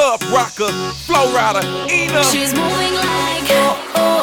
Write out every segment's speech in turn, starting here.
club rocker, Flo Rida, Inna. She's moving like oh oh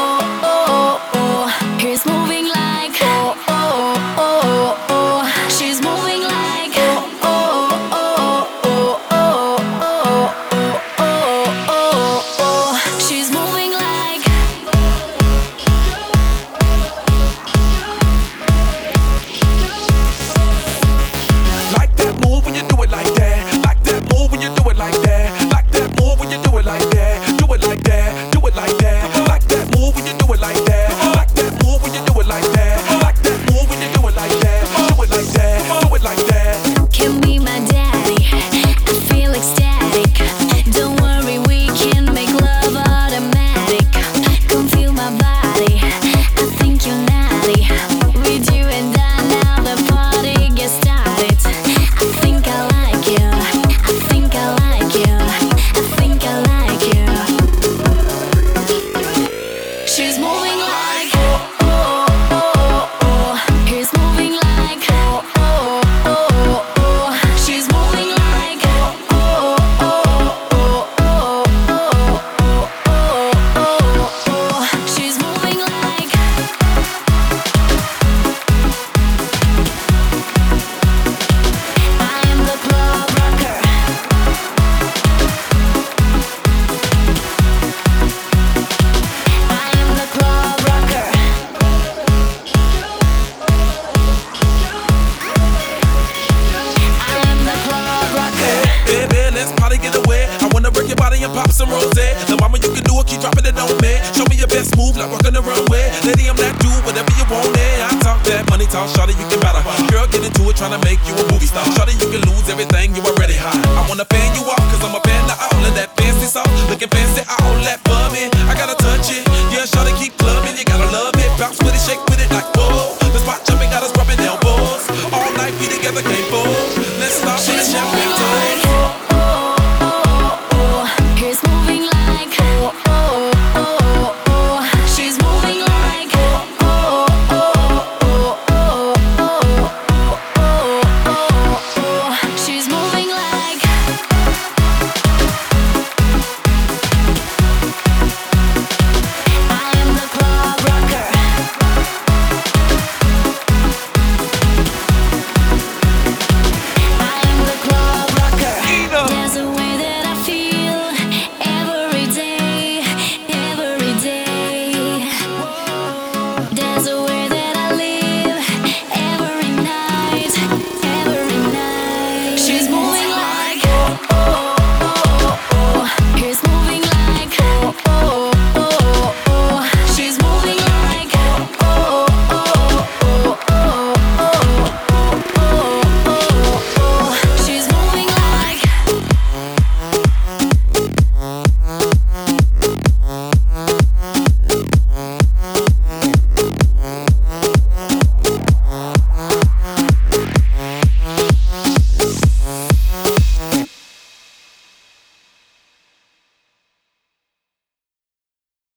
pop some rose. The mama you can do it, keep dropping it on me. Show me your best move, like walking the runway. Lady, I'm that dude, whatever you want. Eh? I talk that money, talk shawty, you can battle. Girl, get into it, tryna make you a movie star. Shawty, you can lose everything, you already hot. I wanna fan you off, cause I'm a fan of all of that fancy stuff. Looking fancy, all that bumming. I gotta touch it, yeah, shawty, keep clubbing. You gotta love it, bounce with it, shake with it like whoa. The spot jumping got us rubbing elbows. All night, we together, can't fold.